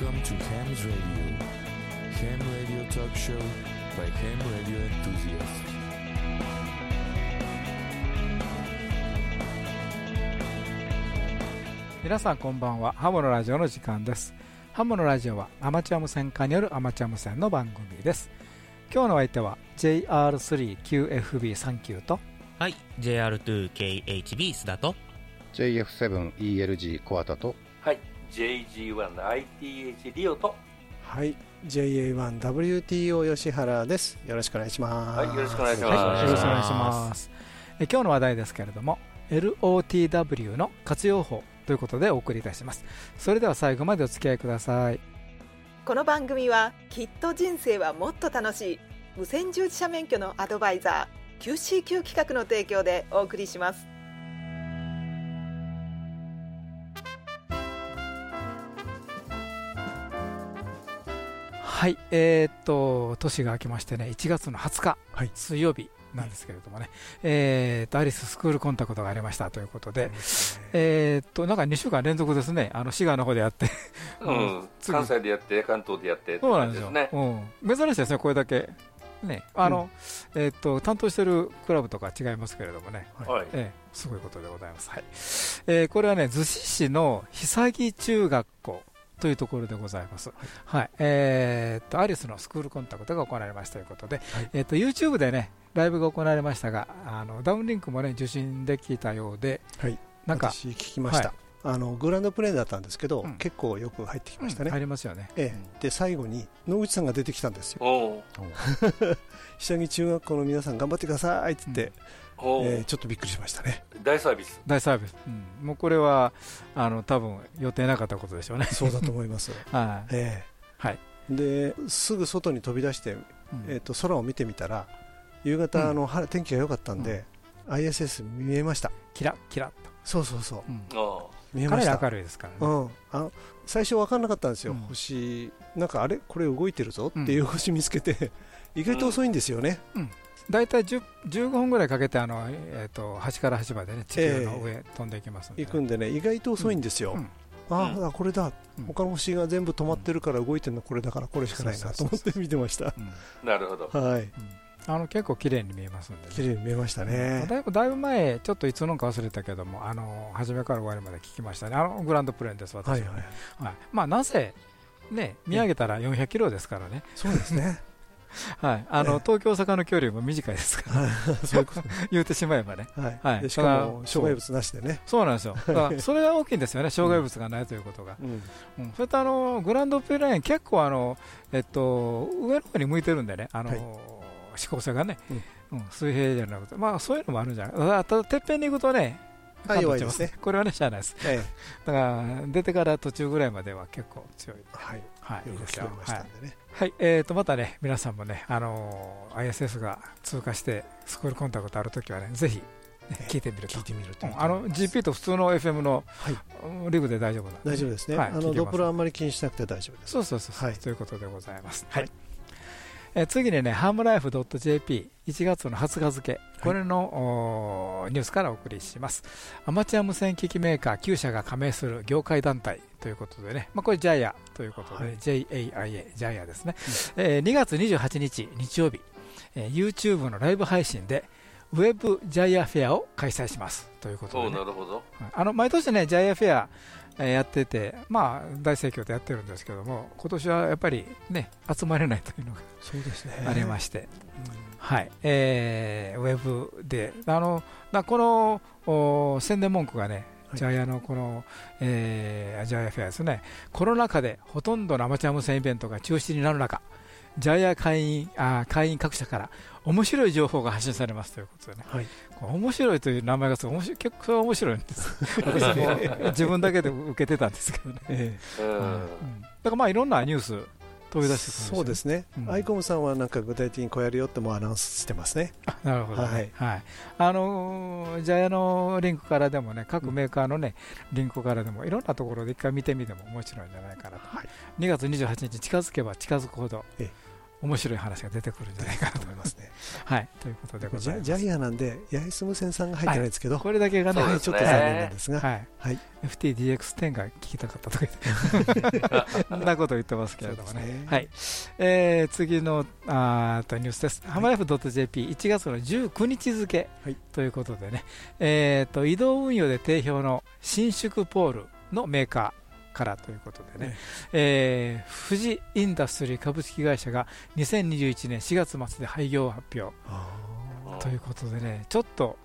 Welcome to Ham's Radio. Ham Radio Talk Show by Ham Radio Enthusiasts. 皆さんこんばんはハモのラジオの時間ですハモのラジオはアマチュア無線化によるアマチュア無線の番組です今日の相手は JR3QFB39 とはい、JR2KHB 須田と JF7ELG コアタとはい、JG1ITH リオと、はい。JA1WTO 吉原です。よろしくお願いします。はい、よろしくお願いします。はい、よろしくお願いします。え今日の話題ですけれども LOTW の活用法ということでお送りいたします。それでは最後までお付き合いください。この番組はきっと人生はもっと楽しい無線従事者免許のアドバイザー QCQ 企画の提供でお送りしますはいえーっと年が明けましてね1月の20日、はい。水曜日なんですけれどもね、えーっとアリススクールコンタクトがありましたということで、えーっとなんか2週間連続ですねあの滋賀の方でやってうん、次関西でやって、関東でやってそうなんですよ。うん、珍しいですね、これだけ、ねあのえーっと担当してるクラブとか違いますけれどもね、はい。ええすごいことでございます、はい。えーこれはね、逗子市の久木中学校というところでございます、はい。えーっとアリスのスクールコンタクトが行われましたということで、えーっと YouTube でね、ライブが行われましたが、あのダウンリンクもね、受信できたようで、はい。なんか、私聞きました、はあのグランドプレーンだったんですけど、うん。結構よく入ってきましたね、うん入りますよね。ええ、で最後に野口さんが出てきたんですよ。下着中学校の皆さん頑張ってくださいって言って、えーちょっとびっくりしましたね。大サービス。大サービス、うん。もうこれはあの多分予定なかったことでしょうね。そうだと思います、はい。ええ。はい。ですぐ外に飛び出して、うん。えー、と空を見てみたら夕方、うん。あの晴れ天気が良かったんで、ISS 見えました。キラッキラッと、そうそうそう。うん。お見えました。かなり明るいですからね。うん、あの最初分かんなかったんですよ、うん。星なんかあれ？これ動いてるぞっていう星見つけて、意外と遅いんですよね、大体10 15分ぐらいかけてあの、えー、と端から端までね地球の上飛んでいきますんで、行くんでね意外と遅いんですよ、うん。あうあこれだ、うん。他の星が全部止まってるから動いてるのこれだからこれしかないなと思って見てました。うん。なるほど。はい。うん。あの結構綺麗に見えますんでね、綺麗に見えましたね、だいぶだいぶ前、ちょっといつのか忘れたけども、あの初めから終わりまで聞きましたね、あのグランドプレーンです、私は。ねはいはい。はい。まあ、なぜ、ね、見上げたら400キロですからね、そうですね はい、あの東京、大阪の距離も短いですから、言うてしまえばね、はい、しかも障害物なしでね。そう。なんですよ、だからそれが大きいんですよね、障害物がないということが。それとあのグランドプレーン、結構あの、えっと、上の方に向いてるんでね、あのはい。指向性がね、水平じゃなくて、まあ、そういうのもあるんじゃない。あただ、てっぺんに行くとね、あ弱いこれはね、しゃあないです。えだから、出てから途中ぐらいまでは結構強い。えはい。はい、よく聞こえましたんでね、はい、えー、とまたね、皆さんもね、あのー ISS が通過して、スクールコンタクトあるときはね、ぜひ、ねええ聞いてみると。聞いてみると。いいとあの GP と普通の FM の、はい。リグで大丈夫な。んで大丈夫ですね、はいあのドップラーあんまり気にしなくて大丈夫です。そうそうそうそう、はい。ということでございます。はい。はいえー次にね、ハムライフ .jp、1月の20日付、これの、おーニュースからお送りします。アマチュア無線機器メーカー9社が加盟する業界団体。ということでね、まあ、これ JIA ということで、はい。JAIA、JIA ですね、えー2月28日日曜日、えー YouTube のライブ配信で、ウェブジャイアフェアを開催します。ということで、ね。なるほど。はいあの毎年ね、ジャイアフェア、えーやってて、まあ、大盛況でやってるんですけども、今年はやっぱりね、集まれないというのがそうですね。ありまして、はい。えーウェブで、あのなこのお宣伝文句がね、はい。ジャイアのこの、えージャイアフェアですね、コロナ禍でほとんどのアマチュア無線イベントが中止になる中、ジャイア会員あ会員各社から面白い情報が発信されますということでね、はい。面白いという名前がすごい面白い。結構それは面白いんです。自分だけで受けてたんですけどね、だからまあいろんなニュース飛び出してそうですね、うん。アイコムさんはなんか具体的にこうやるよってもうアナウンスしてますね。あなるほど、ね、ははい。いあのージャイアのリンクからでもね各メーカーのね、リンクからでもいろんなところで一回見てみても面白いんじゃないかなと、はい。2月28日近づけば近づくほどえ面白い話が出てくるんじゃないかなと思いますね。はい、ということでございます。ジャイアなんで、八重洲無線さんが入ってないですけど、これだけがね、はい、ちょっと残念なんですが、はい、はい、FTDX10 が聞きたかったとか言って、そんなこと言ってますけれどもね。ね。はい、えー、次のあとニュースです。ハマヤフ .jp1 月の19日付ということでね、えっ、と移動運用で定評の伸縮ポールのメーカー。からということでね、えー、富士インダストリー株式会社が2021年4月末で廃業を発表ということでね、ちょっと、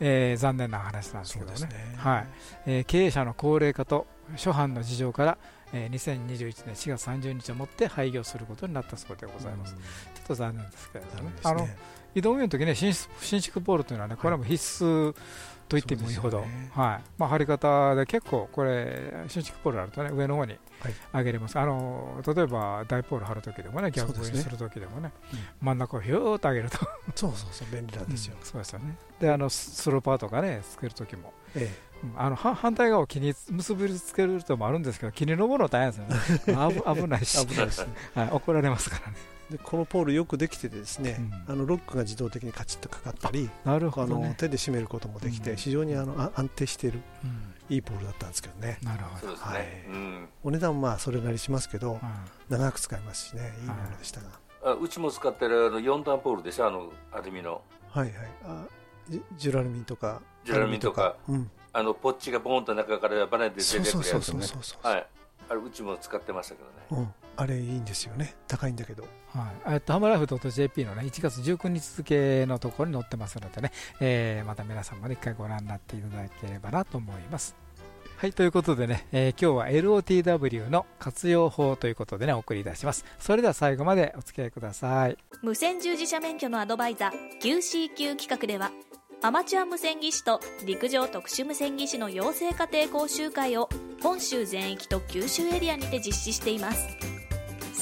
えー、残念な話なんですけどね、ね。はい。えー、経営者の高齢化と諸般の事情から、えー、2021年4月30日をもって廃業することになったそうでございます。ちょっと残念ですけれどもね。あの移動運用の時ね、伸縮ポールというのはね、これも必須と言ってもいいほど、ね、はい。まあ、張り方で結構これ、伸縮ポールあるとね、上の方に上げれます、はい、あの例えばダイポール張るときでもね、逆にするときでもね、うん、真ん中をひゅーっと上げると。そうそうそう、便利なんですよ。うん、そうですよね。で、あのスローパーとかね、つけるときも。ええ。あの反対側を気に結びつけるともあるんですけど、気に登るの大変ですよね、危ないし。危ないし、はい、怒られますからね。でこのポールよくできててですね、うん、あのロックが自動的にカチッとかかったりなるほど、ね、あの手で締めることもできて、うん、非常にあの安定している、うん、いいポールだったんですけどね。なるほど、はい、お値段もまあそれなりしますけど、長く使えますしねいいものでしたが、あうちも使ってるあの4段ポールでしょあのアルミの。はいはい。あジュラルミンとかジュラルミンとか、あのポッチがボーンと中からバネで出てくるやつね。はい。あれうちも使ってましたけどね、あれいいんですよね高いんだけどはい、えっとハムライフ .jp の、ね、1月19日付のところに載ってますのでね、えー、また皆さんも、ね、一回ご覧になっていただければなと思います。はい、ということでね、えー、今日は LOTW の活用法ということでね、お送りいたします。それでは最後までお付き合いください。無線従事者免許のアドバイザー QCQ 企画では、アマチュア無線技師と陸上特殊無線技師の養成家庭講習会を本州全域と九州エリアにて実施しています。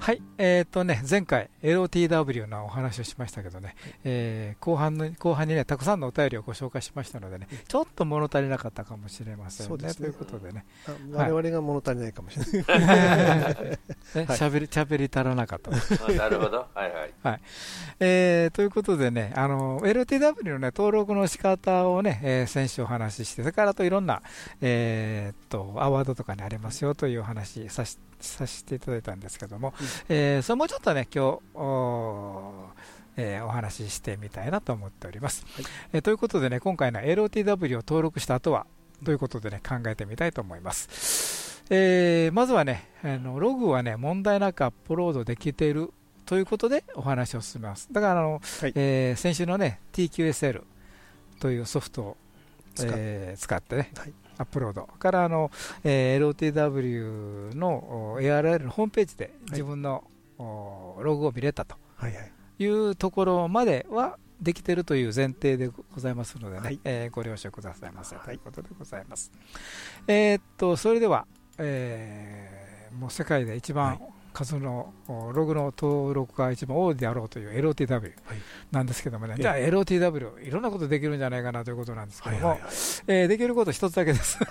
はい、えーとね、前回 LOTW のお話をしましたけどね、えー、後半の後半にねたくさんのお便りをご紹介しましたのでね、ちょっと物足りなかったかもしれませんね。ねということでね、我々が物足りないかもしれない。喋り喋り足らなかった。なるほど、はいはい。はい、えー、ということでね、あの LOTW のね登録の仕方をね、えー、先週お話しして、それからといろんなえー、っとアワードとかにありますよというお話させて。させていただいたんですけども、うん、えー、それもうちょっとね、今日お,、えー、お話ししてみたいなと思っております。はい、えー、ということでね、今回の LOTW を登録した後は、ということでね、考えてみたいと思います。えー、まずはね、あのログはね、問題なくアップロードできているということでお話を進めます。だからあの、はい、えー、先週のね、TQSL というソフトを使,、えー、使ってね、はいアップロード。からあの、えー、LOTW の ARL のホームページで自分の、はい、ログを見れたと。いうところまではできているという前提でございますのでね、はい、えー、ご了承くださいませ、ということでございます。えー、っとそれでは、えー、もう世界で一番、数のログの登録が一番多いであろうという LOTW なんですけどもね、はい、じゃあ LOTW、いろんなことできるんじゃないかなということなんですけども、はいはいはい、えー、できること一つだけです。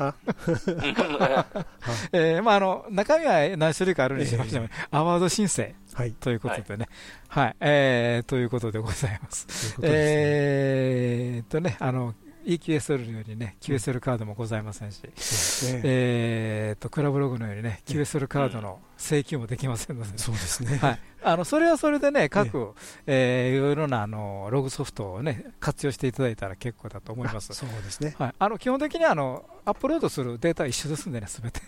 えーまあ、あの中身は何種類かあるにしましても、アワード申請ということでね、はい、はい、えー、ということでございます。ううね、えーとね、あの EQSL のようにね、QSL カードもございませんし、えーと、クラブログのようにね、QSL カードの請求もできませんので、そうですね。はい。あの、それはそれでね、各、えー、いろいろな、あの、ログソフトをね、活用していただいたら結構だと思います。そうですね。はい。あの、基本的にあの、アップロードするデータは一緒ですんでね、すべて。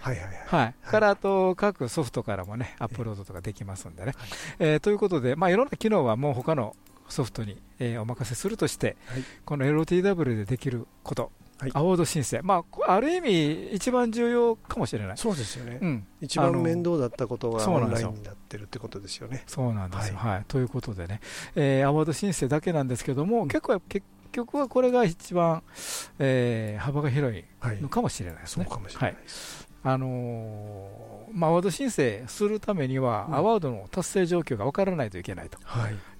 はいはいはい。はい。から、あと、各ソフトからもね、アップロードとかできますんでね。えー、ということで、まあ、いろんな機能はもう他のソフトに、えー、お任せするとして、はい、この LOTW でできること、はい、アワード申請、まあ、ある意味、一番重要かもしれない。そうですよね、うん、一番面倒だったことがオンラインになってるってことですよね。そうなんですよ、はい、はい、ということでね、えー、アワード申請だけなんですけども、うん、結構局はこれが一番、えー、幅が広いのかもしれないですね。そうかもしれない。あのー、まあ、アワード申請するためには、アワードの達成状況が分からないといけないと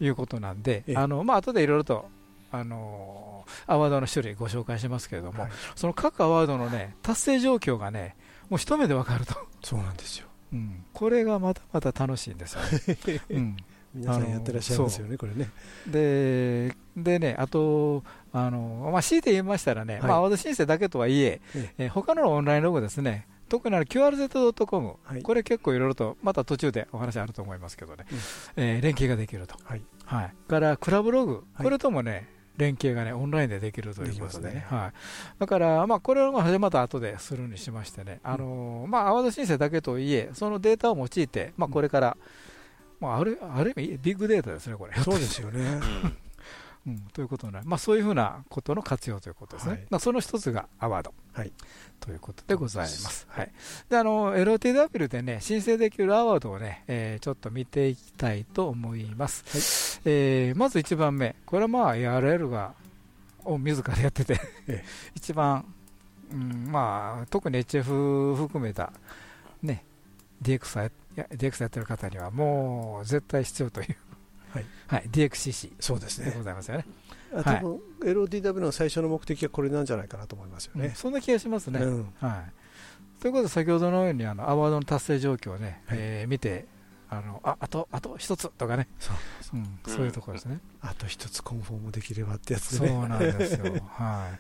いうことなんで、あのまあ後でいろいろと、あの、アワードの種類ご紹介しますけれども、はい、その各アワードの、ね、達成状況がね、もう一目で分かると、そうなんですよ、うん、これがまたまた楽しいんですよね。うん皆さんやってらっしゃいますよね、これね。ででね、あと、あのまあ、強いて言いましたらね、はい、まあ、アワード申請だけとはいえ、ええ他のオンラインログですね、特に QRZ.com、はい、これ結構いろいろと、また途中でお話あると思いますけどね、うん、えー、連携ができると。はい。はい、からクラブログ、これともね、連携がね、オンラインでできるということでね。ねはい。だから、まあ、これは始まった後でするにしましてね、あのー、まあ、アワード申請だけといえ、そのデータを用いて、まあ、これから、うん、まあ、ある、ある意味、ビッグデータですね、これ。そうですよね。うん、ということな、まあ、そういうふうなことの活用ということですね、はい、まあ、その一つがアワード、はい、ということでございます。はい、であの LOTW でね、申請できるアワードをね、えー、ちょっと見ていきたいと思います。はい、えー、まず1番目、これはまあ ARL がを自らやってて 一番、うんまあ、特に HF 含めた、ね、DX や DX やってる方にはもう絶対必要というはい、はい、DXCC そうですね。でございますよね。多分 LODW の最初の目的はこれなんじゃないかなと思いますよね。うん、そんな気がしますね。うん、はい、ということで先ほどのようにあのアワードの達成状況をね、はい、えー、見てあのああとあと一つとかね。そうそう,、うん、そういうところですね。あと一つコンフォームできればってやつでね。そうなんですよ。は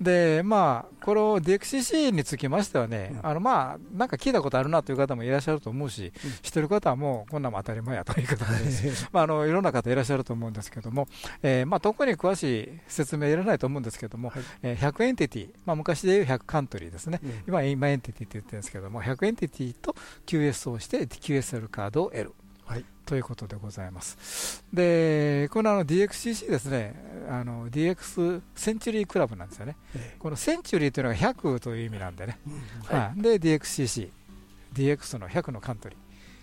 い。で、まあ、この DXCC につきましてはね、うん、あの、まあ、なんか聞いたことあるなという方もいらっしゃると思うし、うん、知ってる方はもう、こんなもん当たり前やという方です。まあ、あの、いろんな方いらっしゃると思うんですけども、えー、まあ、特に詳しい説明いらないと思うんですけども、はい、えー、100エンティティ、まあ、昔でいう100カントリーですね。うん、今、今エンティティって言ってるんですけども、100エンティティと QSO をして、QSL カードを得る。はいということでございます。で、このあの DXCC ですね、あの DX センチュリークラブなんですよね。ええ、このセンチュリーというのが100という意味なんでね。うんはい、で、DXCC、DX の100のカントリー。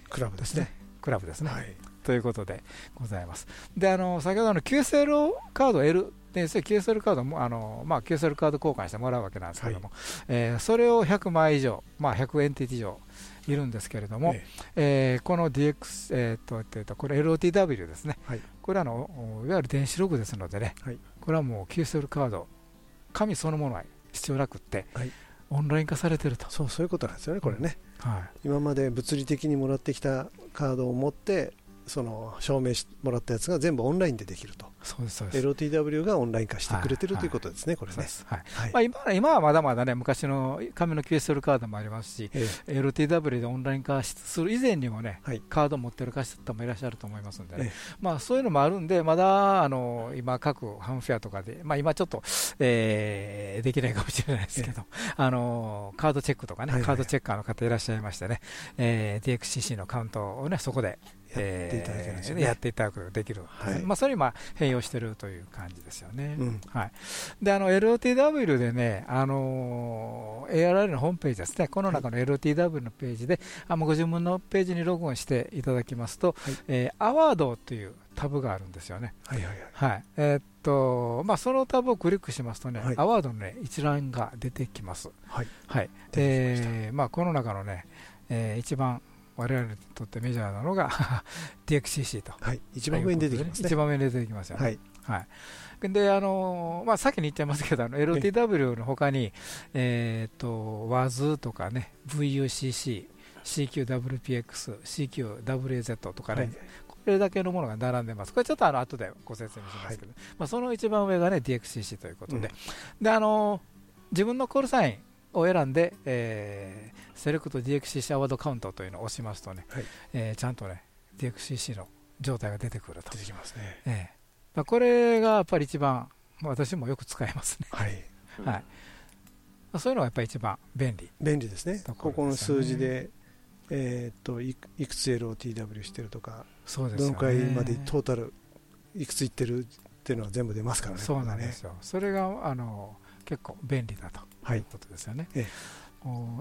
クラブですね。クラブですね。はい、ということでございます。で、あの先ほどの QSL カード L で、それ QSL カードも、あのまあ、QSL カード交換してもらうわけなんですけども、はい、えー、それを100枚以上、まあ、100エンティティ以上、いるんですけれども、ええ。ー、この DX、えー、っとえっとこれ LOTW ですね、はい、これはのいわゆる電子ログですのでね、はい、これはもう QSL カード、紙そのものは必要なくって、はい、オンライン化されてると。そうそういうことなんですよね、これね、はい、今まで物理的にもらってきたカードを持ってその証明してもらったやつが全部オンラインでできると、そうですそうです。LOTW がオンライン化してくれてる、ということですね、これね。はい。まあ、今今はまだまだね、昔の紙の QSL カードもありますし、ええ、LOTW でオンライン化する以前にもね、はい、カードを持ってる方もいらっしゃると思いますんでね、え、まあ、そういうのもあるんで、まだあの今、各ハンフェアとかで、まあ、今ちょっと、えー、できないかもしれないですけど、あのカードチェックとかね、はいはい、カードチェッカーの方いらっしゃいましてね、えー、DXCC のカウントをね、そこでやっていただける、ね、やっていただくことができる、はい、まあ、それにまあ併用しているという感じですよね。うん、はい、であの LOTW でね、あの ARR のホームページですね、この中の LOTW のページで、あご自分のページにログインしていただきますと、はい、えー、アワードというタブがあるんですよね。はいはいはい。はい、えー、っと、まあ、そのタブをクリックしますとね、はい、アワードの、ね、一覧が出てきます。はい。はい。えー、まあ、この中のね、えー、一番我々にとってメジャーなのが DXCC と、はい、一番上に出てきます、ね、一番上に出てきますよね。はい。はい。であのまあ、先に言っちゃいますけど、LTW の ほかに、えー、と WAZ とかね、VUCC、CQWPX、CQWAZ とかね、はい、これだけのものが並んでます。これちょっとあの後でご説明しますけど、はい、まあ、その一番上がね、DXCC ということで、うん、であの自分のコールサインを選んで、えー、セレクト DXCC アワードカウントというのを押しますとね、はい、えー、ちゃんとね DXCC の状態が出てくると。出てきますね。えー、これがやっぱり一番私もよく使いますね。はい。はい。そういうのがやっぱり一番便利、便利ですね。ここの数字で、えっといくつ LOTW してるとか、そうです、ね、どのくらいまでトータルいくついってるっていうのは全部出ますからね。そうなんですよ。それがあの結構便利だとい。うことですよね。え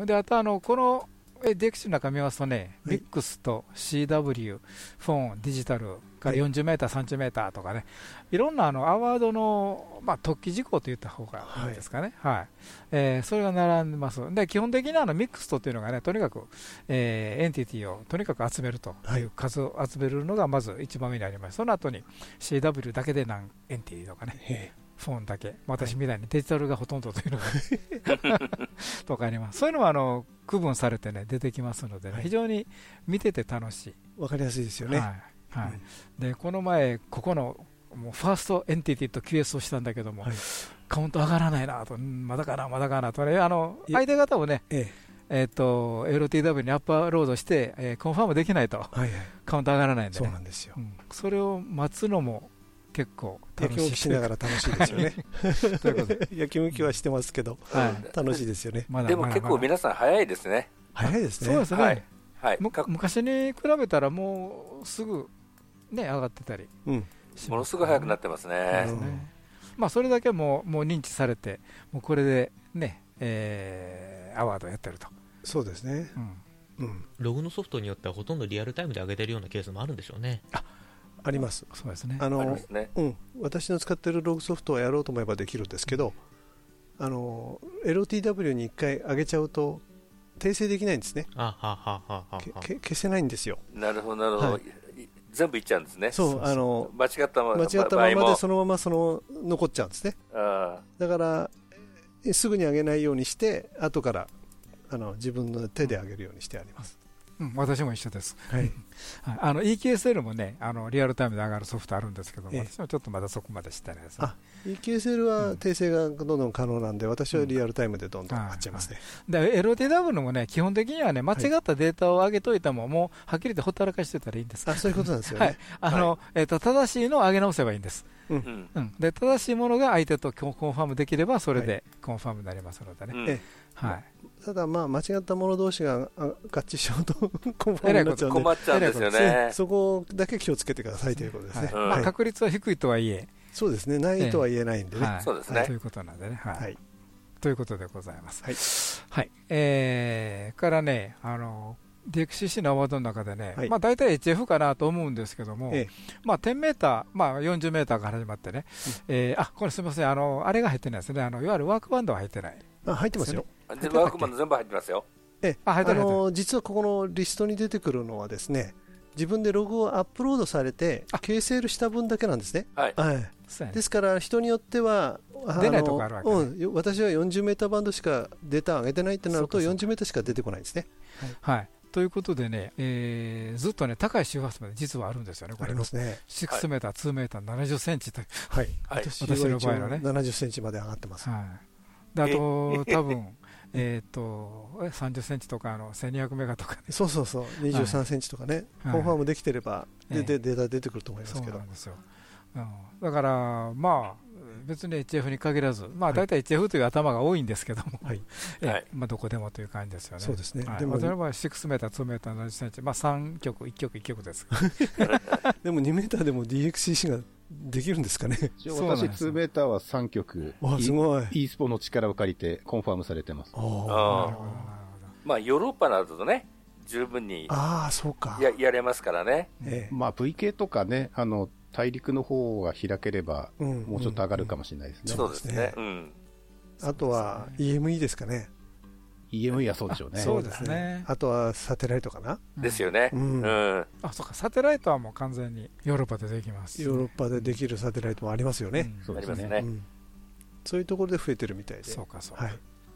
え、であとあのこのディクシの中見ますとね、はい、ミックスと CW、フォン、デジタル、から40メーター、30メーターとかね、いろんなあのアワードの、まあ、特記事項と言った方がいいですかね、はい、はい、えー、それが並んでます、で基本的にあのミックストというのがね、とにかく、えー、エンティティをとにかく集めるという数を集めるのがまず一番目にあります、その後に CW だけで何エンティティとかね。フォンだけ、私みたいに。デジタルがほとんどというのが。とかあります、そういうのはあの区分されてね出てきますので、ね。非常に見てて楽しい。わかりやすいですよね。はい。はい、でこの前、ここのもうファーストエンティティと QS をしたんだけども、はい、カウント上がらないなと、まだかな、まだかなと、ね、あの相手方をね、ええ。えー、と LTW にアップロードして、えー、コンファームできないと、はいはい、カウント上がらないんで、ね、そうなんですよ、うん、それを待つのも結構楽しいしながら楽しいですよね。ということで、やきむきはしてますけど、はい、楽しいですよね。でも結構皆さん早いですね。早いですね。そうですね。はい。はい、昔に比べたらもうすぐね上がってたり、うん、ものすごい早くなってますね。うん、まあそれだけももう認知されて、もうこれでね、えー、アワードやってると。そうですね。うん。ログのソフトによってはほとんどリアルタイムで上げてるようなケースもあるんでしょうね。ああります。そうですね。あの、ね、うん、私の使ってるログソフトはやろうと思えばできるんですけど、あの LTW に1回上げちゃうと訂正できないんですね。あはははは消せないんですよ。なるほどなるほど。はい、全部いっちゃうんですね。そうあの間違ったまま間違ったままでそのままその残っちゃうんですね。だからすぐに上げないようにして後からあの自分の手で上げるようにしてあります。うん、私も一緒です。はい。あの EQSL もね、あのリアルタイムで上がるソフトあるんですけど、私はちょっとまだそこまで知ってないです、ね。EQSL は訂正がどんどん可能なんで、私はリアルタイムでどんどん上がっちゃいますね。で、LTW のもね、基本的にはね、間違ったデータを上げといたも、もうはっきりとほったらかしてたらいいんです。あ、そういうことなんですよね。はい。あの、えっと、正しいのを上げ直せばいいんです。うん。うん。で、正しいものが相手とコンファームできれば、それでコンファームになりますのでね。はい。ただまあ間違った者同士が合致しようと 困っちゃうんで。困っちゃうんですよね。そこだけ気をつけてくださいということですね、まあ、確率は低いとはいえ。そうですね。ないとは言えないんでね、そうですね。ということなんでね。はい。ということでございます。はい、はい。えー、からねあの DXCC のアワードの中でね、はい。まあ、大体 HF かなと思うんですけども、ええ。まあ、10メーター、まあ、40メーターから始まってね、うん、えー、あこれすみません。あの、あれが入ってないですね。あの、いわゆるワークバンドは入ってない、あ入ってますよ。ワークバンド全部入ってますよ。えああの実はここのリストに出てくるのはですね自分でログをアップロードされて KSL した分だけなんですね。はい、はい、ですから人によっては出ないとこあるわけ、うん、私は40メーターバンドしかデータを上げてないってなると40メーターしか出てこないですね。はい、はいということでね、えー、ずっとね、高い周波数まで実はあるんですよね、これ。ありますね。6メーター、2メーター、70センチという。はい。私の場合はね。70センチまで上がってます。はい。であと、多分えっと30センチとかの1200メガとかね。そうそうそう。23センチとかね、コンファームできてれば、ででデータ出てくると思いますけど。だからまあ別に HF に限らず、まあ、大体 HF という頭が多いんですけども、はい。まあ、どこでもという感じですよね。そうですね。でも、私の場合は6メーター、2メーター、70センチ、まあ、3曲、1曲、1曲です。でも2メーターでも DXCC ができるんですかね？私、2メーターは3曲、すごい。e スポの力を借りてコンファームされてます。あまあ、ヨーロッパなどとね、十分にああそうかややれますからね。ええ、まあ、VK とかね、あの大陸の方が開ければ、もうちょっと上がるかもしれないですね。そうですね。うん。あとは EME ですかね。EME はそうでしょうね。そうですね。あとはサテライトかな。ですよね。うん。あ、そうか、サテライトはもう完全にヨーロッパでできます。ヨーロッパでできるサテライトもありますよね。そうですね。そういうところで増えてるみたいで。そうか、そうか。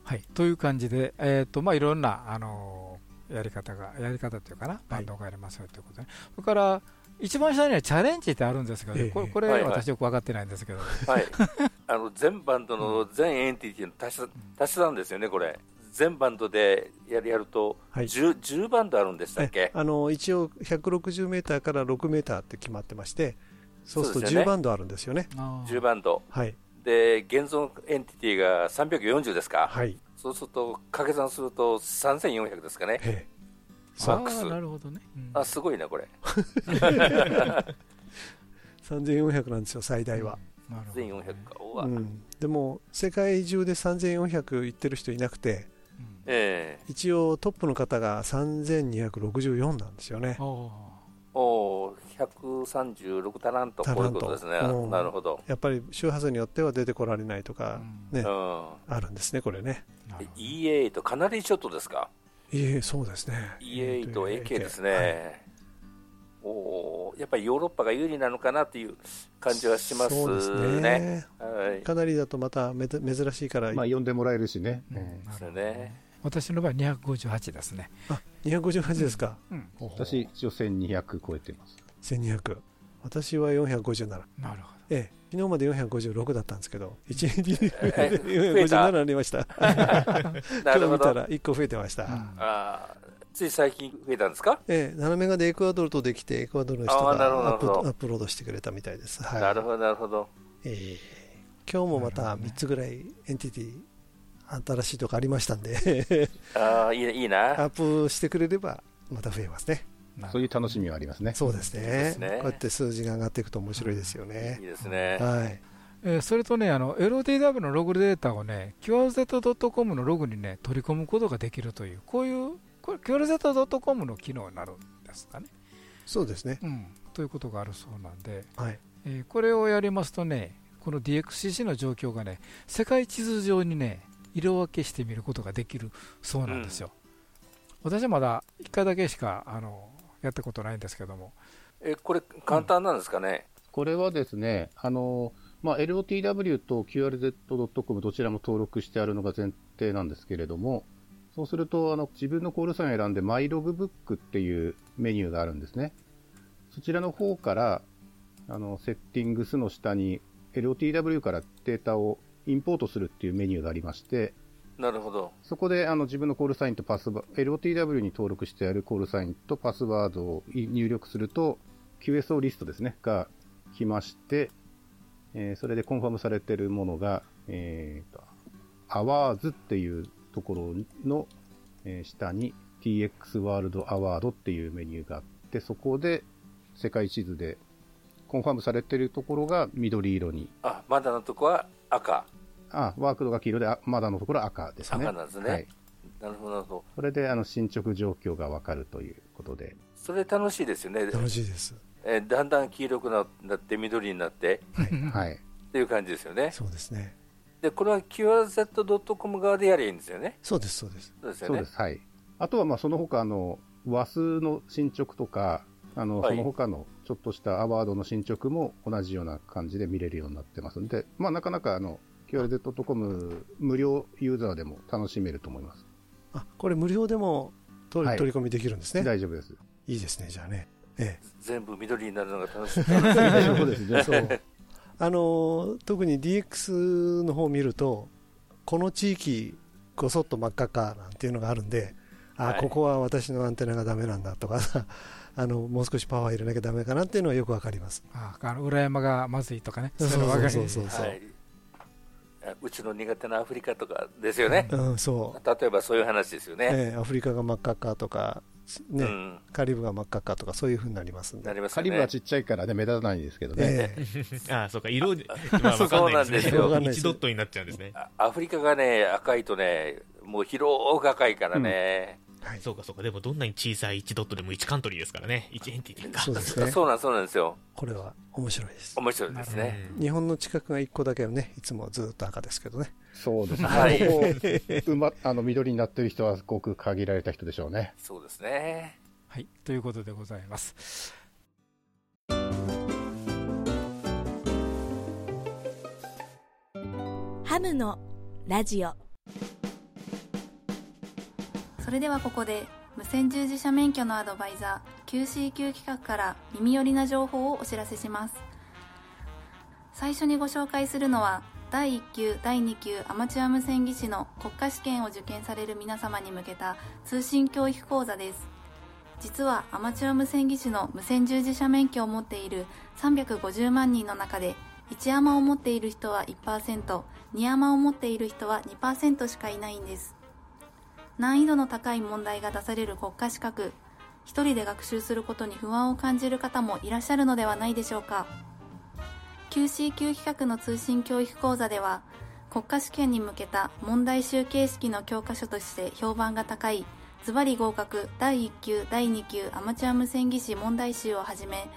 はい。という感じで、えっと、まあ、いろんな、あの、やり方が、やり方っていうかな、バンドがやりますよということで。それから、一番下にはチャレンジってあるんですけど、これこれ私よく分かってないんですけど、はい、あの全バンドの全エンティティの足し足し算ですよね、これ。全バンドでやるやると10、はい、10, バンドあるんでしたっけ？あの一応160メーターから6メーターって決まってましてそうすると10バンドあるんですよね。10バンド、はい、で現存エンティティが340ですか、はい、そうすると掛け算すると3400ですかね。マックス。なるほどね、うん、あすごいねこれ。3400なんですよ最大は、3400か、うん、でも世界中で3400いってる人いなくてえー、一応トップの方が3264なんですよね。おお136タラントこういうことですね、うん、なるほどやっぱり周波数によっては出てこられないとかね、うん、あるんですねこれね EA とかなりショットですか EA そうですね EA と AK ですね、はいおやっぱりヨーロッパが有利なのかなという感じはしますね。ねはい、かなりだとまため珍しいから、まあ、呼んでもらえるしね。うん、ね。私の場合258ですね。あ、258ですか。うん、私一応1200超えてます。1200。私は457。なるほど。ええ、昨日まで456だったんですけど、1日で457になりました。今日見たら1個増えてました。うん、ああ、つい最近増えたんですか？ええ、斜めがでエクアドルとできて、エクアドルの人がアップロードしてくれたみたいです。はい、なるほど、なるほど。ええ、今日もまた3つぐらいエンティティ、新しいとこありましたんで ああ、いいいいな。アップしてくれれば、また増えますね。そういう楽しみはありますね。そうですね。ねこうやって数字が上がっていくと面白いですよね。いいですね。はい。えー、それとね、あのログデータをね、QRZ.com のログにね、取り込むことができるという、こういうこれ、キョルゼット .com の機能になるんですかね。そうですね。うん、ということがあるそうなんで、はいえー、これをやりますとね、この DXCC の状況がね、世界地図上にね、色分けしてみることができるそうなんですよ。うん、私はまだ1回だけしかあのやったことないんですけども。え、これ、簡単なんですかね、うん、これはですね、あのまあ、LOTW と QRZ.com どちらも登録してあるのが前提なんですけれども、そうすると、あの、自分のコールサインを選んで、マイログブックっていうメニューがあるんですね。そちらの方から、あの、セッティングスの下に LOTW からデータをインポートするっていうメニューがありまして、なるほど。そこで、あの、自分のコールサインとパスワード、LOTW に登録してあるコールサインとパスワードを入力すると、QSO リストですね、が来まして、えー、それでコンファームされているものが、えーと、アワーズっていうところの、えー、下に TX ワールドアワードっていうメニューがあって、そこで世界地図でコンファームされてるところが緑色に。あ、まだのところは赤。あ、ワークドが黄色で、まだのところは赤ですね。赤なんですね。はい。なるほど。それで、あの、進捗状況がわかるということで。それ楽しいですよね。楽しいです。えー、だんだん黄色くなって緑になって、はい。はい。っていう感じですよね。そうですね。で、これは QRZ.com 側でやりゃいいんですよね。そうです、そうです。そうですよね。はい。あとは、まあ、その他、あの、和数の進捗とか、あの、はい、その他のちょっとしたアワードの進捗も同じような感じで見れるようになってますんで、まあ、なかなか、あの、QRZ.com 無料ユーザーでも楽しめると思います。あ、これ無料でも取り,、取り込みできるんですね。大丈夫です。いいですね、じゃあね。ええ。全部緑になるのが楽しい。そうですね。そう。あの特に DX の方を見るとこの地域ごそっと真っ赤かなんていうのがあるんであ、はい、ここは私のアンテナがダメなんだとかあのもう少しパワー入れなきゃダメかなっていうのはよくわかります。ああの裏山がまずいとかね。そうそうそうそう。そう、はい。うちの苦手なアフリカとかですよね、うん、そう。例えばそういう話ですよね、えー、アフリカが真っ赤かとかね、うん、カリブが真っ赤かとかそういうふうになりますんで、ね、カリブはちっちゃいからね目立たないんですけどね、えー、ああそうか色で、まあ、分かんないですね。1ドットになっちゃうんですね。アフリカがね赤いとねもう広く赤いからね、うんはい、そうかそうか。でもどんなに小さい1ドットでも1カントリーですからね。1エンティティか。そうですね。そうなんそうなんですよ。これは面白いです。面白いです。ね日本の近くが1個だけはねいつもずっと赤ですけどね。そうですね。はい。うま、あの、緑になってる人はごく限られた人でしょうね。そうですね。はい、ということでございます。ハムのラジオ。それではここで無線従事者免許のアドバイザー QCQ 企画から耳寄りな情報をお知らせします最初にご紹介するのは第1級第2級アマチュア無線技師の国家試験を受験される皆様に向けた通信教育講座です実はアマチュア無線技師の無線従事者免許を持っている350万人の中で1アマを持っている人は1%、2アマを持っている人は2%しかいないんです。難易度の高い問題が出される国家資格、一人で学習することに不安を感じる方もいらっしゃるのではないでしょうか。QCQ 企画の通信教育講座では、国家試験に向けた問題集形式の教科書として評判が高いズバリ合格第1級第2級アマチュア無線技師問題集をはじめ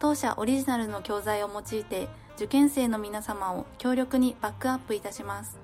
当社オリジナルの教材を用いて受験生の皆様を強力にバックアップいたします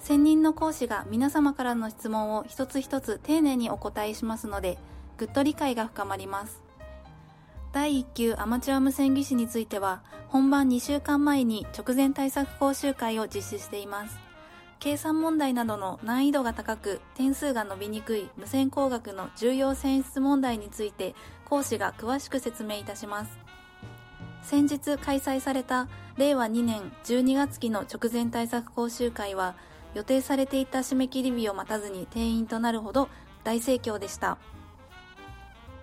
専任の講師が皆様からの質問を一つ一つ丁寧にお答えしますのでぐっと理解が深まります。第1級アマチュア無線技師については本番2週間前に直前対策講習会を実施しています。計算問題などの難易度が高く点数が伸びにくい無線工学の重要選出問題について講師が詳しく説明いたします。先日開催された令和2年12月期の直前対策講習会は予定されていた締め切り日を待たずに定員となるほど大盛況でした。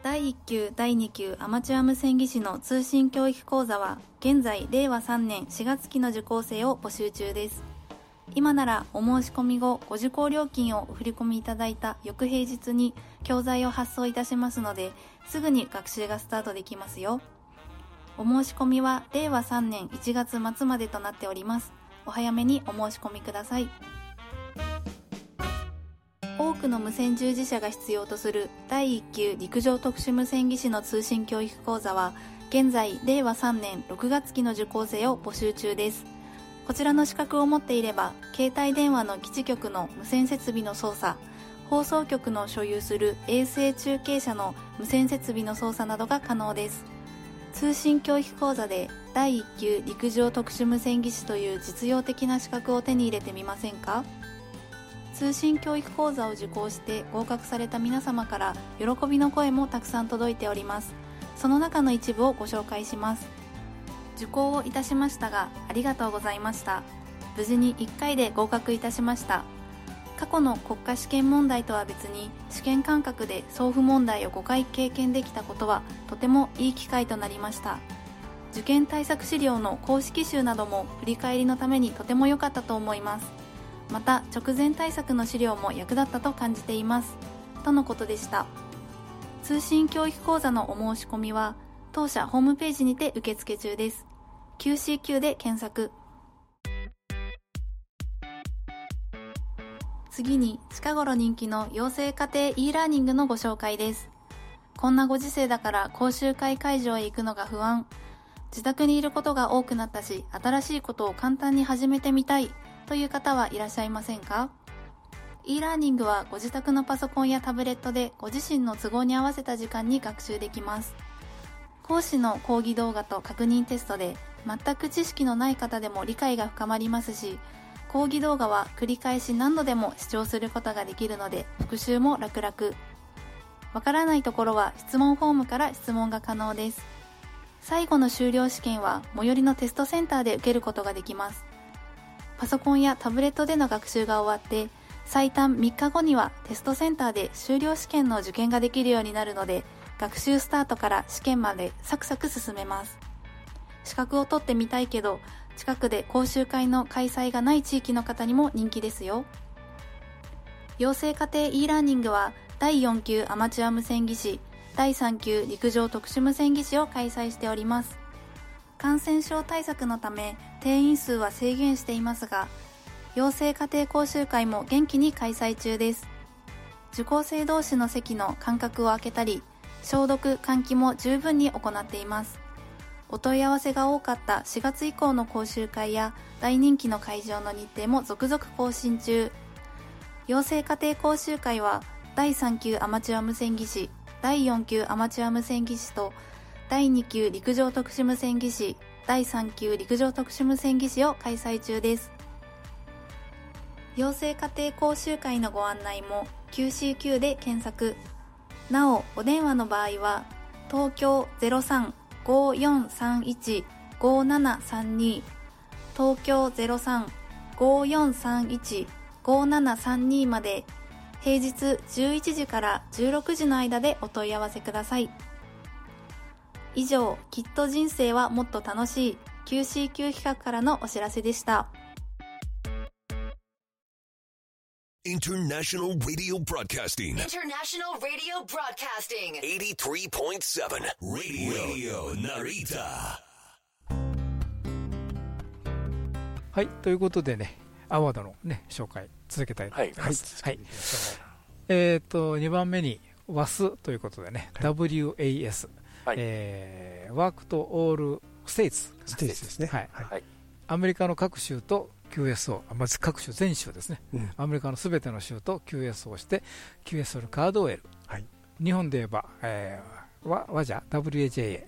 第1級第2級アマチュア無線技師の通信教育講座は現在令和3年4月期の受講生を募集中です。今ならお申し込み後ご受講料金をお振り込みいただいた翌平日に教材を発送いたしますのですぐに学習がスタートできますよ。お申し込みは令和3年1月末までとなっております。お早めにお申し込みください。多くの無線従事者が必要とする第1級陸上特殊無線技師の通信教育講座は現在令和3年6月期の受講生を募集中です。こちらの資格を持っていれば携帯電話の基地局の無線設備の操作放送局の所有する衛星中継車の無線設備の操作などが可能です。通信教育講座で第1級陸上特殊無線技師という実用的な資格を手に入れてみませんか？通信教育講座を受講して合格された皆様から喜びの声もたくさん届いております。その中の一部をご紹介します。受講をいたしましたがありがとうございました。無事に1回で合格いたしました。過去の国家試験問題とは別に試験間隔で送付問題を5回経験できたことはとてもいい機会となりました。受験対策資料の公式集なども振り返りのためにとても良かったと思います。また直前対策の資料も役立ったと感じています。とのことでした。通信教育講座のお申し込みは当社ホームページにて受付中です。QCQ で検索。次に近頃人気の養成家庭 e ラーニングのご紹介です。こんなご時世だから講習会会場へ行くのが不安。自宅にいることが多くなったし新しいことを簡単に始めてみたい。という方はいらっしゃいませんか？e ラーニングはご自宅のパソコンやタブレットでご自身の都合に合わせた時間に学習できます。講師の講義動画と確認テストで全く知識のない方でも理解が深まりますし講義動画は繰り返し何度でも視聴することができるので復習も楽々。わからないところは質問フォームから質問が可能です。最後の修了試験は最寄りのテストセンターで受けることができます。パソコンやタブレットでの学習が終わって最短3日後にはテストセンターで修了試験の受験ができるようになるので学習スタートから試験までサクサク進めます。資格を取ってみたいけど近くで講習会の開催がない地域の方にも人気ですよ。養成家庭 e ラーニングは第4級アマチュア無線技師第3級陸上特殊無線技師を開催しております。感染症対策のため定員数は制限していますが養成家庭講習会も元気に開催中です。受講生同士の席の間隔を空けたり消毒換気も十分に行っています。お問い合わせが多かった4月以降の講習会や大人気の会場の日程も続々更新中。養成家庭講習会は第3級アマチュア無線技師第4級アマチュア無線技師と第2級陸上特殊無線技師第3級陸上特殊無線技師を開催中です。養成家庭講習会のご案内も QCQ で検索。なおお電話の場合は東京0354315732東京0354315732まで平日11時から16時の間でお問い合わせください。以上、きっと人生はもっと楽しい QCQ 企画からのお知らせでした。はい、ということでね、アワードのね、紹介続けたいと思います。はい、えっ、と、2番目に WAS ということでね、WAS。はい。えー、ワークとオールステイツ。ステイツですね、はい。はい、アメリカの各州と QSO、まず各州全州ですね、うん、アメリカのすべての州と QSO をして QSO のカードを得る、はい、日本で言えば、えー、わわじゃ？WAJA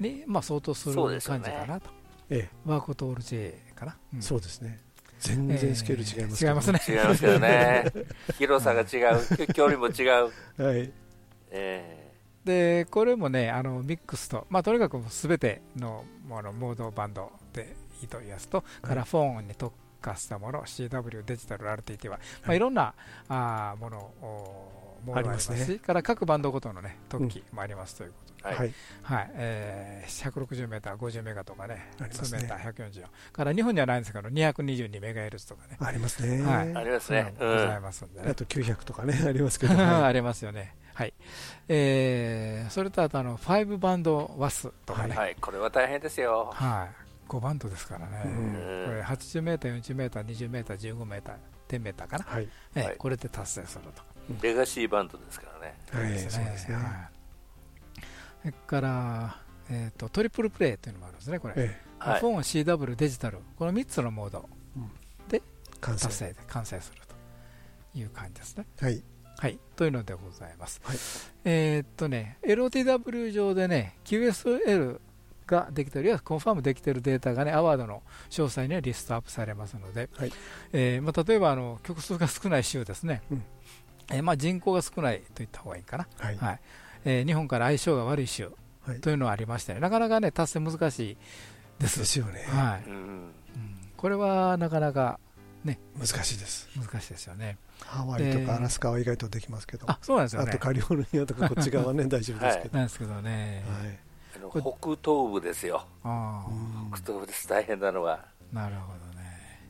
に、まあ、相当する感じかなと、ね。ええ、ワークとオール JA かな、うん、そうですね。全然スケール違います、ね、違いますね。違いますけどね。広さが違う。距離も違う。はい。えー、でこれもねあのミックスと、まあ、とにかくすべてのものモードバンドでいいというやつと、はい、からフォンに特化したもの CW デジタル RTT は、まあ、い。ろんなあものをものありますし、ね、から各バンドごとのね特技もありますというこはい、はい。えー、160メーター、50メガとかね、2メーター、144から日本にはないんですけど、222メガヘルツとかね、ありますね、はい、ありますね、ございますんで、ね、あと900とかね、ありますけど、ありますよね。はい。えー、それとあとあの5バンドワスとかね、はい、これは大変ですよ、はい、5バンドですからね、これ80メーター、40メーター、20メーター、15メーター、10メーターかな、はい。えー、これで達成すると。レガシーバンドですからね。はい、そうですね。それから、えーと、トリプルプレイというのもあるんですね、これ。ええ、フォン、CW、デジタル、この3つのモードで達成。で完成するという感じですね。はい。はい、というのでございます。はい、えー、っとね、LOTW 上でね、QSL ができている、いわコンファームできているデータがね、アワードの詳細にはリストアップされますので、はい。えーまあ、例えばあの曲数が少ない州ですね、うん。えーまあ、人口が少ないといった方がいいかな、はい。はいえー、日本から相性が悪い州というのはありまして、ね、なかなか、ね、達成難しいです。ですよね、はい。うん、これはなかなか、ね、難しいです。難しいですよね。ハワイとかアラスカは意外とできますけど、あそうなんですよ、ね、あとカリフォルニアとかこっち側は、ね、大丈夫ですけど、なんですけどね、はい。北東部ですよ、北東部です、大変なのは。なるほどね、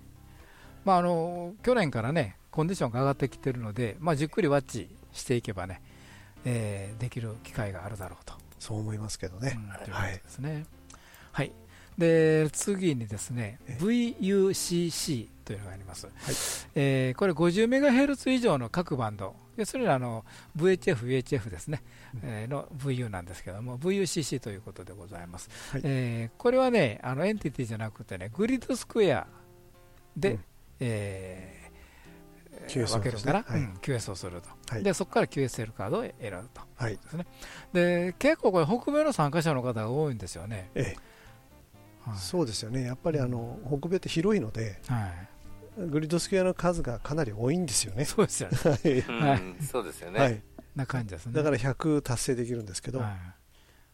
まあ、あの去年からね、コンディションが上がってきているので、まあ、じっくりワッチしていけばね、えー、できる機会があるだろうと。そう思いますけどね。うん、といですね。はい、で次にですね VUCC というのがあります、はい。えー、これ50メガヘルツ以上の各バンド。要するにあの VHF、VHF ですね、うん、えー、の VU なんですけども VUCC ということでございます、はい、えー、これはねあのエンティティじゃなくてねグリッドスクエアで、うん、えー分けるから、はい。うん、QS をすると、はい、でそこから QSL カードを選ぶと、はい。ですね、で結構これ北米の参加者の方が多いんですよね、ええ。はい、そうですよね。やっぱりあの、うん、北米って広いので、はい、グリッドスクエアの数がかなり多いんですよね。そうですよね、はい、そうですよね、はい、な感じですね。だから100達成できるんですけど、はい。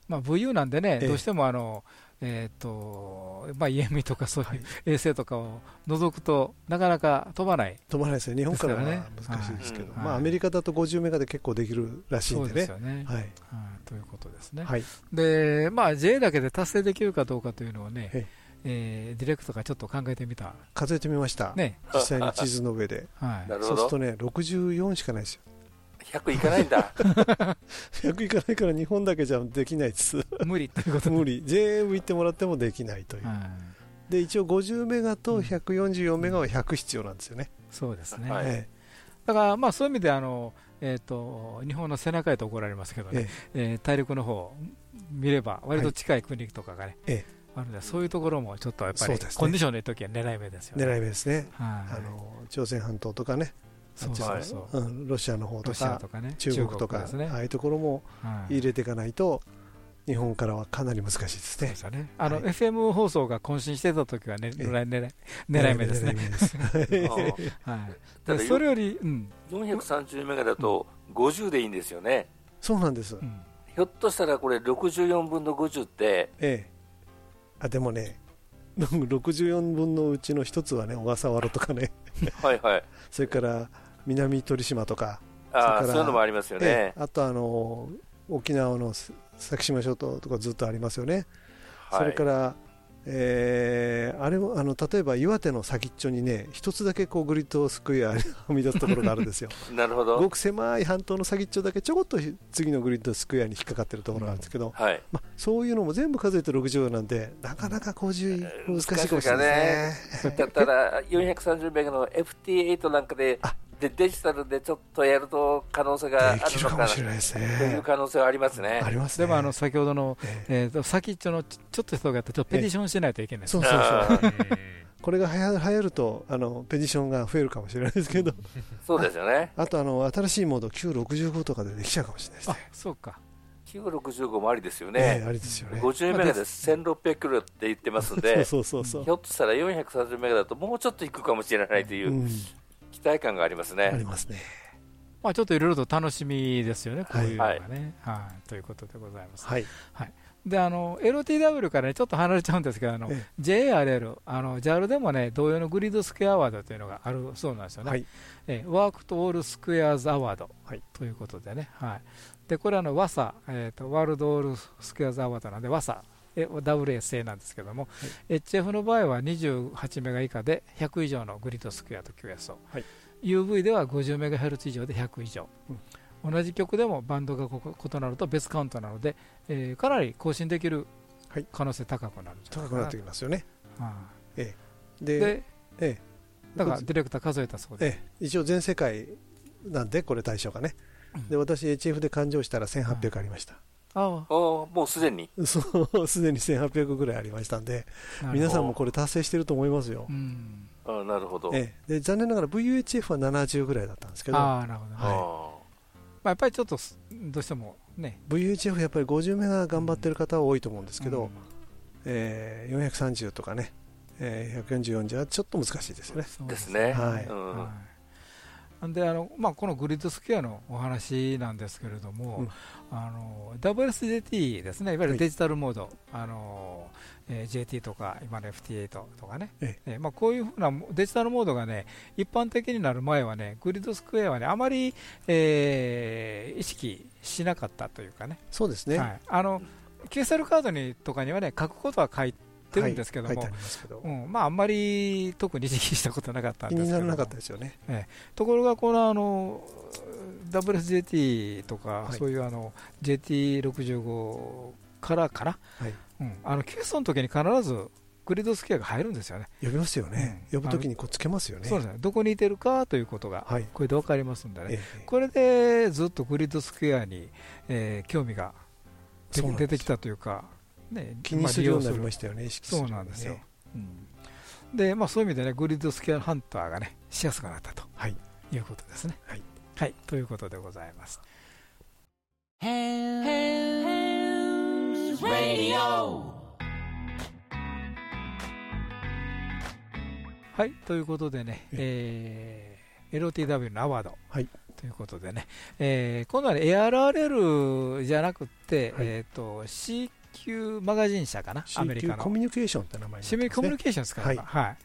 まあ、VU なんでね、どうしてもあの、えーとまあ、EME とかそういう衛星とかを除くとなかなか飛ばない。飛ばないですね。日本からは難しいですけど、まあ、アメリカだと50メガで結構できるらしいんでね。そうですよね。はい。ということですね、でまあ、J だけで達成できるかどうかというのをね、えー、ディレクトがちょっと考えてみた。数えてみました、ね、実際に地図の上で、はい、そうするとね64しかないですよ100いかないんだ。100いかないから日本だけじゃできないです。無理ということ無理。全部行ってもらってもできないという、で一応50メガと144メガは100必要なんですよね、そうですね、はい、だからまあそういう意味であの、えーと、日本の背中へと怒られますけどね、ええ。えー、大陸の方見れば割と近い国とかがね、はい、あるのでそういうところもちょっとやっぱり、ね、コンディションのいい時は狙い目ですよね。狙い目ですね、はい、あの朝鮮半島とかねそうそうそう、うん、ロシアの方とかとか、ね、中国とか、ね、ああいうところも入れていかないと、日本からはかなり難しいですね。すね。あの、はい、FM 放送が渾身してた時はね、狙い。狙い狙い目ですね。はい。それより、うん、430メガだと50でいいんですよね。そうなんです。ひょっとしたらこれ64分の50って、ええ、あでもね、64分のうちの一つはね小笠原とかね。はいはい。それから南鳥島とかあそういうのもありますよね。あとあの沖縄の先島諸島とかずっとありますよね、はい。それから、えーあれもあの例えば岩手の先っちょにね一つだけこうグリッドスクエアにはみ出すところがあるんですよ。なるほど。ごく狭い半島の先っちょだけちょこっと次のグリッドスクエアに引っかかってるところがあるんですけど、はい。まあ、そういうのも全部数えて60なんでなかなか工事難しいかもしれないですね。だったら430メガの FT8 なんかででデジタルでちょっとやると可能性があるのかできるかもしれないですねという可能性はありますね。ありますでもあの先ほどの、えーと先っちょのちちょっと人がやってちょっとペティションしないといけないですそうそうそう。これが流行る流行るとあのペディションが増えるかもしれないですけど、そうですよね。あとあの新しいモード965とかでできちゃうかもしれないですね。そうか。965もありですよえね。えありですよね50メガで1600キロって言ってますんで、そうそうそうそうひょっとしたら430メガだともうちょっといくかもしれないといううん期待感がありますね。ありますね。まあ、ちょっといろいろと楽しみですよね、こういうのがはい。ね。はい、ということでございます。はい。はい。であの LTW から、ね、ちょっと離れちゃうんですけど、あのえ JRL、あの JAL でもね、同様のグリッドスクエアアワードというのがあるそうなんですよね。はい。えワークとオールスクエアーズアワードはい。ということでね、はい、でこれはあの WASA、えーと、ワールドオールスクエアーズアワードなんで、WASA、え WA 製なんですけども、HF の場合は28メガ以下で100以上のグリッドスクエアと QS を、はい。UV では50メガヘルツ以上で100以上、同じ曲でもバンドが異なると別カウントなので、えーかなり更新できる可能性高くなるんじゃないかな。高くなってきますよね。はいええ。ででええ。だからディレクター数えたそうで。す。ええ。一応全世界なんでこれ対象がね。で私 HF で勘定したら1800ありました。あおもうすでに？そうすでに1800ぐらいありましたんで皆さんもこれ達成してると思いますよ。あなるほど。ええ。で残念ながら VUHF は70ぐらいだったんですけど、あーなるほど。ねはい。まあ、やっぱりちょっとすどうしてもね、VHF やっぱり50メガ頑張ってる方は多いと思うんですけど、えー430とかね、えー、140、40はちょっと難しいですよね。ですね。はい。うんであの、まあ、このグリッドスクエアのお話なんですけれども、あの WSJT ですね、いわゆるデジタルモード、あのえー JT とか、今の FT8 とかね、ええ。ーまあ、こういうふうなデジタルモードがね、一般的になる前はね、グリッドスクエアはね、あまり、えー意識しなかったというかね、そうですね。はい、あの QSL カードにとかにはね、書くことは書いてるんですけども、うん。まあ、あんまり特に意識したことなかったんですけどなかったですよね。ええ。ところが、このあの WSJT とか、はい。そういうあの JT65 からかな、はい。うん、あの QS の時に必ずグリッドスケアが入るんですよね。呼びますよね。うん。呼ぶときにこうつけますよね。そうですね。どこにいてるかということが、はい。これで分かりますんでね、えこれでずっとグリッドスクエアに、えー興味が出てきたというか、ね、気にするようになりましたよね意識するそうなんですよ。うん。でまあ、そういう意味でね、グリッドスケアハンターがね、しやすくなったと、はい、いうことですね。はい、はい、ということでございます。はい、ということでね、えー LTW のアワード、ということでね、えー今度は、ね、ARRL じゃなくて、えー、と CQ マガジン社かな、アメリカ CQ の。コミュニケーションって名前になってますね。CQ コミュニケーションですか、はい。今はい。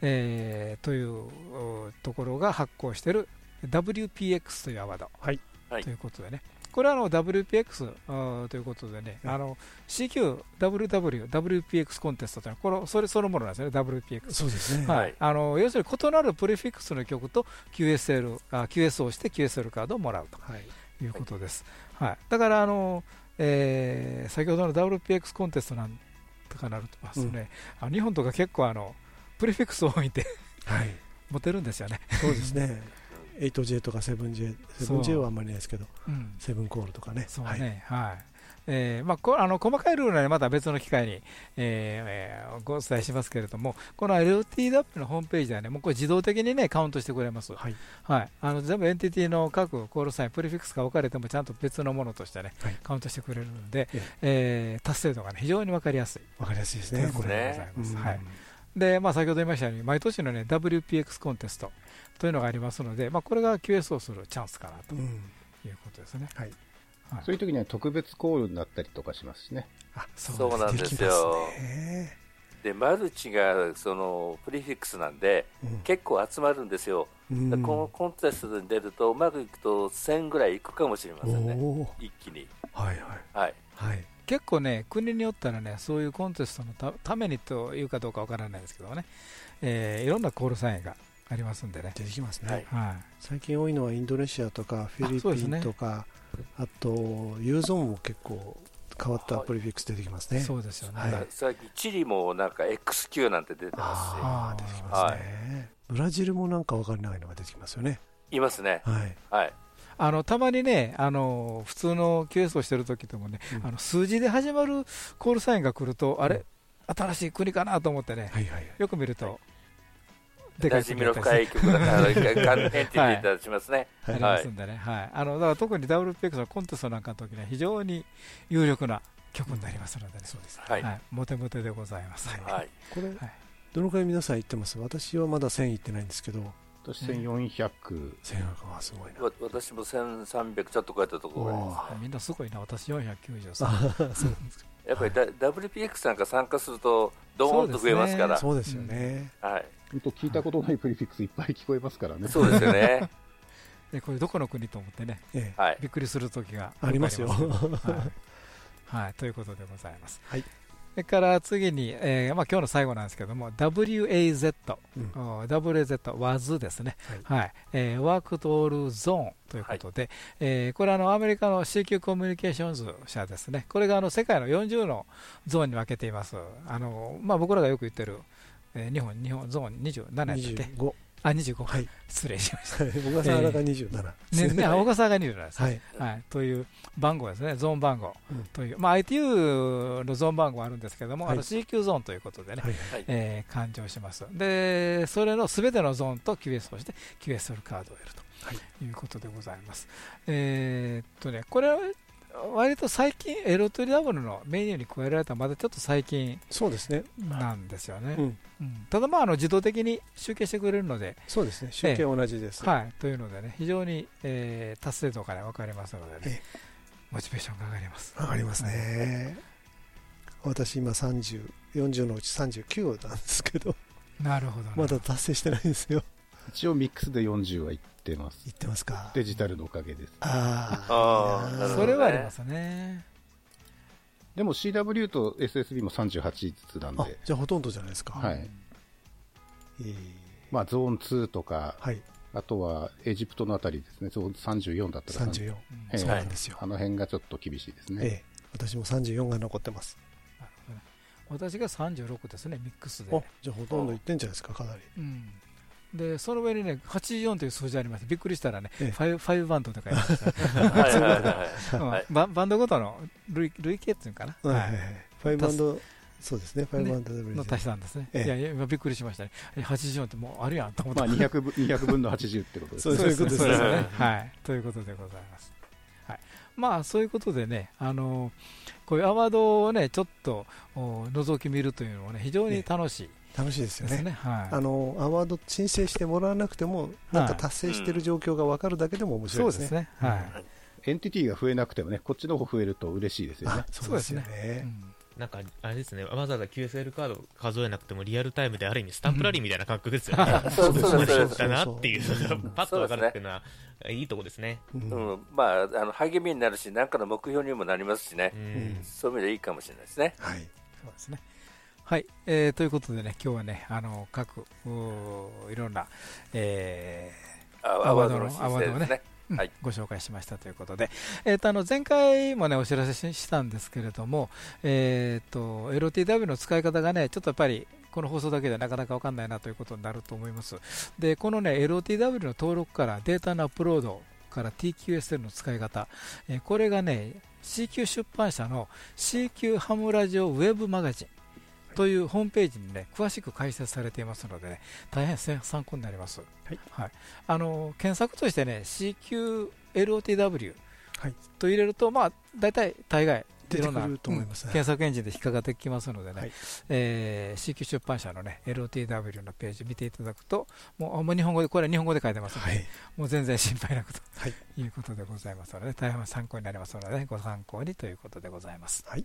えーというおところが発行している WPX というアワード、はい。ということでね、これはあの WPX ということでね、あの CQWW、WPX コンテストというのはこれそれそのものなんですよね、WPX。そうですね。はい。はい。あの要するに異なるプレフィックスの曲と QSL あ QS をして QSL カードをもらうということです。はい。だからあの、えー先ほどの WPX コンテストなんとかなるとますね、あの日本とか結構あのプレフィックス多いんで、はい、持てるんですよね。そうですね。8J とか 7J、7J はあんまりないですけど、うん7コールとかね。そうね、はい。えーまあ、こあの細かいルールは、ね、また別の機会に、えーえーご伝えしますけれども、この LTW のホームページでは、ね、もうこれ自動的に、ね、カウントしてくれます。はい。あの全部エンティティの各コールサイン、プレフィックスが分かれてもちゃんと別のものとして、ねカウントしてくれるので、えー達成度が、ね、非常に分かりやすい。わかりやすいですね。ことでございます。うんはい。でまあ、先ほど言いましたように、毎年の、ね、WPX コンテストというのがありますので、まあ、これが QS をするチャンスかなということですね。はいそういう時には特別コールになったりとかしますしね。そうなんですよ。でマルチがそのプリフィックスなんで、結構集まるんですよ、うん。このコンテストに出るとうまくいくと1000ぐらいいくかもしれませんね。一気に。はいはい。はい、はい、結構ね、国によったらね、そういうコンテストのたためにというかどうかわからないですけどね、えーいろんなコールサインがありますんでね。出てきますね、はい。最近多いのはインドネシアとかフィリピそうですね。ンとかあ,、とユーゾーンも結構変わったプリフィックス出てきますね、そうですよね。はい、最近、チリもなんか XQ なんて出てますあー出てきますね、ブラジルもなんか分かんないのが出てきますよね。し、いますね。はい。はい。あのたまにね、あの普通の QS をしてる時でもね、あの数字で始まるコールサインが来ると、あれ、新しい国かなと思ってね、よく見ると、馴染みの深い曲だから、眼点でいただきますね。ありますんでね、はい、あのだから特に WPX のコンテストなんかの時には非常に有力な曲になりますのでね、そうですはい。モテモテでございます。はい。これ、どのくらい皆さん行ってます？私はまだ1000行ってないんですけど。私1400 1400はすごいな。わ私も1300ちょっと超えたところがありますみんなすごいな、私あ493。そうですやっぱりだ WPX なんか参加すると、ドーンと増えますから。そうですよね、はい。本当聞いたことないプリフィックスいっぱい聞こえますからね。そうですよね。でこれどこの国と思ってね、ええ。はい。びっくりする時がありますよ。はい。はい、ということでございます。はい。それから次に、えーまあ、今日の最後なんですけども、WAZ、お WAZ、WAZ ですね、はい。えー、ワークトールゾーンということで、えーこれはあのアメリカの CQ コミュニケーションズ社ですね、これがあの世界の40のゾーンに分けています。あのまあ、僕らがよく言ってる、えー日本、日本ゾーン27やったっけ？25あ、25、失礼しました。はい。小笠原が27ねね、あ小笠原が27です。ね、はい。はい。という番号ですね、ゾーン番号。うん。という、まあ、ITU のゾーン番号あるんですけども、はい。あの CQ ゾーンということでね、はい。えー勘定します。で、それのすべてのゾーンと QS をして、QSL カードを得るということでございます。えーっとね、これは割と最近、L2W のメニューに加えられたまだちょっと最近そうですね。なんですよね。うん。うん。ただ、まあ、あの自動的に集計してくれるので、そうですね。集計は同じです。はい、というのでね、非常に、えー達成度から分かりますのでね、モチベーションが上がります。上がりますね、私今30、40のうち39なんですけど、なるほど、まだ達成してないんですよ。一応ミックスで40はいってます。いってますか。デジタルのおかげです。ああそれはありますね。でも CW と SSB も38ずつなんあで、じゃあほとんどじゃないですか。はい。えーまあゾーン2とか、はいあとはエジプトのあたりですね、ゾーン34だったら34ええそうなんですよあの辺がちょっと厳しいですね。ええ私も34が残ってます。私が36ですね、ミックスでお。じゃあほとんどいってんじゃないですか、かなり。うんでその上にね、84という数字ありまして、びっくりしたらね、ええファイブファイブバンドとか言いました。はいはいはいはい うんはいババンドごとの累累計っていうのかな？はいはいはいファイブバンド、そうですね、ファイブバンド W の足したんですね。ええいやいや、今びっくりしましたね。え84ってもうあるやんと思って。まあ200分 ,200 分の80ってことですそうそういうことですねね。はい。ということでございます。はい。まあ、そういうことでね、あのこういうアワードをね、ちょっとお覗き見るというのもね、非常に楽しい。楽しいですよね。はい。あのアワード申請してもらわなくても、なんか達成してる状況が分かるだけでも面白いですね。そうですねはいエンティティが増えなくてもね、こっちの方増えると嬉しいですよね。そうですよね。なんか、あれですね、わざわざ QSL カード数えなくてもリアルタイムである意味スタンプラリーみたいな感覚ですよね。うん そうですそうだなっていうそうそうのがパッとわかるっていうのは、いいとこですね。うんまあ、あの励みになるし、何かの目標にもなりますしね、うんそういう意味でいいかもしれないですね。はい、そうですね。はい、えーということでね、今日はね、あの各いろんな、えーあアワードのアワードをね。はい。ご紹介しましたということで、えーとあの前回もねお知らせししたんですけれども、えーと LTW の使い方がね、ちょっとやっぱりこの放送だけでなかなか分かんないなということになると思います。で、このね LTW の登録からデータのアップロードから TQSL の使い方、えーこれがね CQ 出版社の CQ ハムラジオウェブマガジンというホームページにね詳しく解説されていますのでね大変参考になります。はい。あの検索としてね CQLOTW と入れると、まあ、大体大概いろんな検索エンジンで引っかかってきますのでね、はい。えー CQ 出版社のね LOTW のページ見ていただくともうもう日本語でこれは日本語で書いてますので、はい。もう全然心配なくと、はい。い、うことでございますので大変参考になりますので、ね、ご参考にということでございます。はい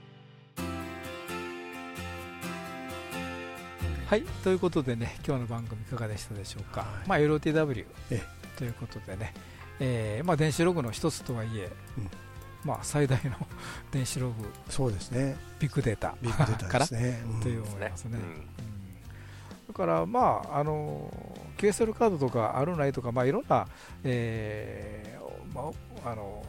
はいということでね今日の番組いかがでしたでしょうか、まあ、LOTW えということでね、えーまあ、電子ログの一つとはいえ、うん。まあ、最大の 電子ログ。そうですね。ビッグデータ。ビッグデータからですね。うん。という思いますね。だから、まあ、あの QSL カードとかあるないとか、まあ、いろんな、えーまあ、あの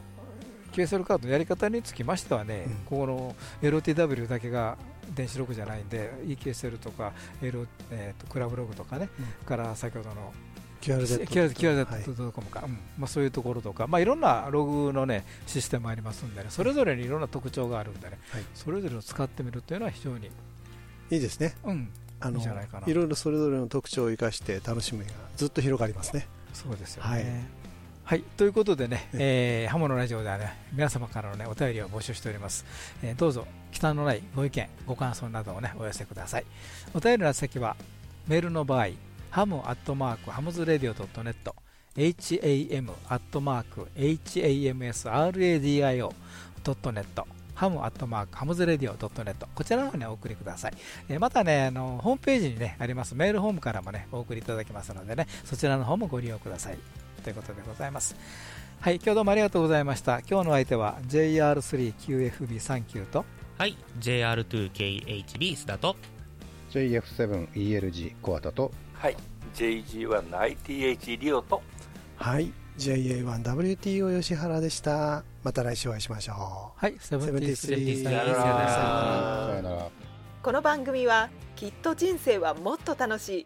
QSL カードのやり方につきましてはね、うん。ここの LOTW だけが電子ログじゃないんで EQSL とか、L えー、とクラブログとかね、うん。から先ほどの QRZ QRZ.com か、うんまあ、そういうところとか、まあ、いろんなログの、ね、システムありますんでね。それぞれにいろんな特徴があるんでね、はい。それぞれを使ってみるというのは非常に、いいですね。うん、あのいいんじゃないかな。いろいろそれぞれの特徴を生かして楽しみがずっと広がりますね。そうですよね。ははいい、ということでね、えー、ハモのラジオではね、皆様からのね、お便りを募集しております。えーどうぞ、忌憚のないご意見、ご感想などをね、お寄せください。お便りの先は、メールの場合、 ham アットマーク、 hamsradio.net、ham アットマーク、hamsradio.net、ハムアットマーク、ハムズレディオ .net、こちらの方にお送りください。えーまたねあの、ホームページに、ね、ありますメールフォームからも、ね、お送りいただけますのでね、そちらの方もご利用ください。ということでございます。はい、今日どうもありがとうございました。今日の相手は JR3QFB39 と、はい、JR2KHB 須田と。JF7ELG コアタと。はい JG1ITH リオと。はい JA1WTO 吉原でした。また来週お会いしましょはい、73 73さよなら。さよなら。この番組はきっと人生はもっと楽しい